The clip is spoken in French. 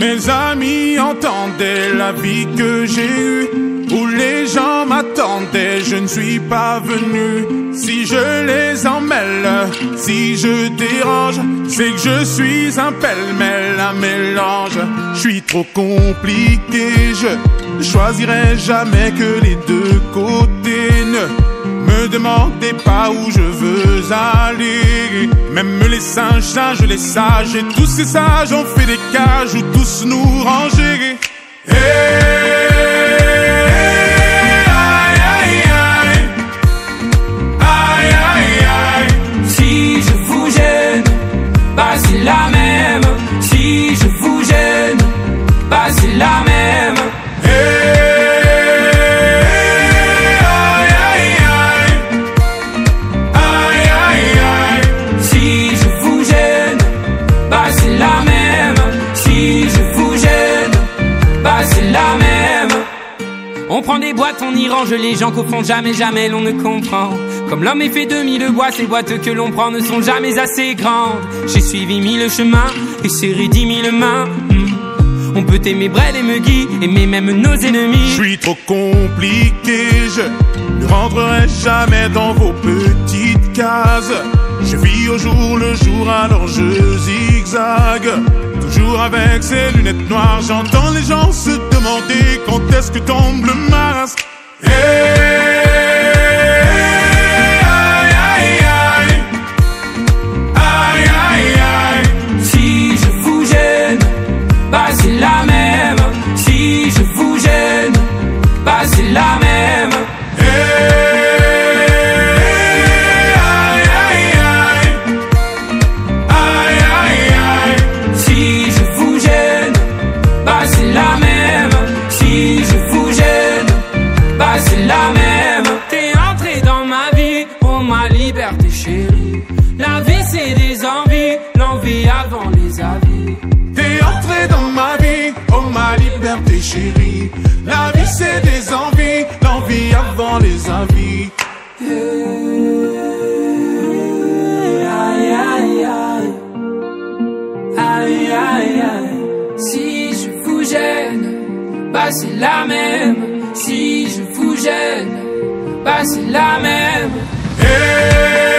mes amis entendaient la vie que j'ai eue, où les gens m'attendaient, je ne suis pas venu. Si je les emmêle, si je dérange, c'est que je suis un pêle-mêle, un mélange. Je suis trop compliqué, je choisirai jamais que les deux côtés. Ne demandez pas où je veux aller. Même les singes, singes, les sages, et tous ces sages ont fait des cages où tous nous ranger. aïe. Si je vous gêne, bah c'est la même. La même. On prend des boîtes, on y range les gens qu'au jamais, jamais l'on ne comprend. Comme l'homme est fait de mille bois, ces boîtes que l'on prend ne sont jamais assez grandes. J'ai suivi mille chemins et serré dix mille mains. Hmm. On peut aimer Brel et Muggy, aimer même nos Je ennemis. suis trop compliqué, je ne rentrerai jamais dans vos petites cases. Je vis au jour le jour, alors je zigzague. Avec ces lunettes noires, j'entends les gens se demander quand est-ce que tombe le masque. Ma liberté chérie. La vie c'est des envies, l'envie avant les avis. Aïe aïe aïe, aïe aïe aïe. Si je vous gêne, bah c'est la même. Si je vous gêne, bah c'est la même. Hey,